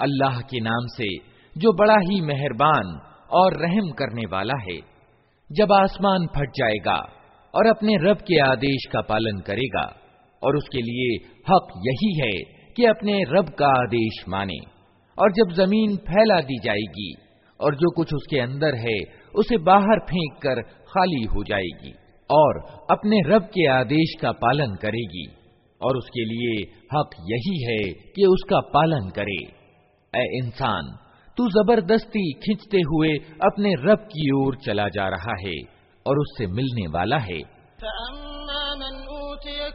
अल्लाह के नाम से, जो बड़ा ही मेहरबान और रहम करने वाला है। जब आसमान फट जाएगा और अपने रब के आदेश का पालन करेगा, और उसके लिए हक यही है कि अपने रब का आदेश माने, और जब ज़मीन फैला दी जाएगी और जो कुछ उसके अंदर है, उसे बाहर फेंक कर खाली हो जाएगी, और अपने रब के आदेश का पालन करेगी, और उसके लिए हक यही है कि उसका पालन करे। ए इंसान तू जबरदस्ती खींचते हुए अपने रब की ओर चला जा रहा है और उससे मिलने वाला है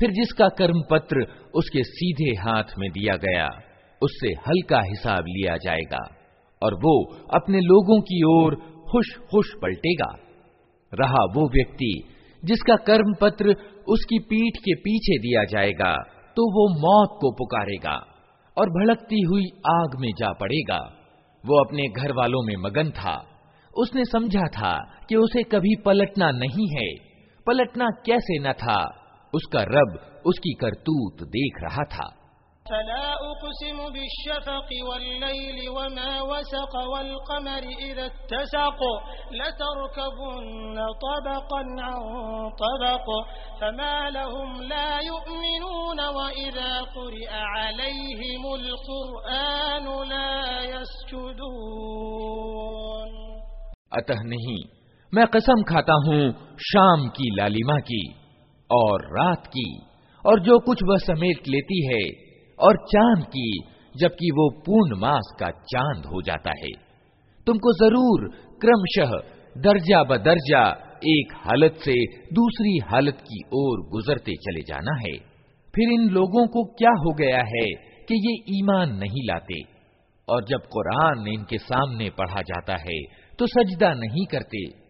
फिर जिसका कर्म पत्र उसके सीधे हाथ में दिया गया उससे हल्का हिसाब लिया जाएगा और वो अपने लोगों की ओर खुश खुश पलटेगा रहा वो व्यक्ति जिसका कर्म पत्र उसकी पीठ के पीछे दिया जाएगा तो वो मौत को पुकारेगा और भड़कती हुई आग में जा पड़ेगा। वो अपने घर वालों में मगन था। उसने समझा था कि उसे कभी पलटना नहीं है। पलटना कैसे न था, उसका रब उसकी करतूत देख रहा था। फला उक़सिम बिश्शफ़क़ वल्लैलि वमा वसक़ वल्क़मर इज़ा इत्तसक़ लतरकबुन्न तबक़न अन तबक़ फमा लहुम ला युमिनून वइज़ा क़ुरिअ अलैहिमुल क़ुरआन ला यस्जुदून अतः नहीं मैं कसम खाता हूँ शाम की लालिमा की और रात की और जो कुछ वह समेट लेती है और चाँद की, जबकि वो पूर्ण मास का चाँद हो जाता है। तुमको ज़रूर क्रमशः दर्जा ब दर्जा एक हालत से दूसरी हालत की ओर गुजरते चले जाना है। फिर इन लोगों को क्या हो गया है कि ये ईमान नहीं लाते? और जब कुरान इनके सामने पढ़ा जाता है तो सजदा नहीं करते।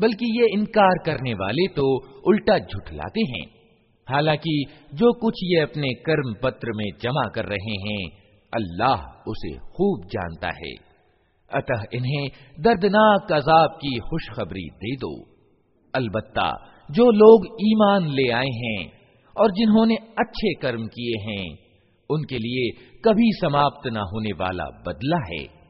बल्कि ये इनकार करने वाले तो उल्टा झुठलाते हैं हालांकि जो कुछ ये अपने कर्म पत्र में जमा कर रहे हैं अल्लाह उसे खूब जानता है अतः इन्हें दर्दनाक अजाब की खुशखबरी दे दो अलबत्ता जो लोग ईमान ले आए हैं और जिन्होंने अच्छे कर्म किए हैं, उनके लिए कभी समाप्त न होने वाला बदला है।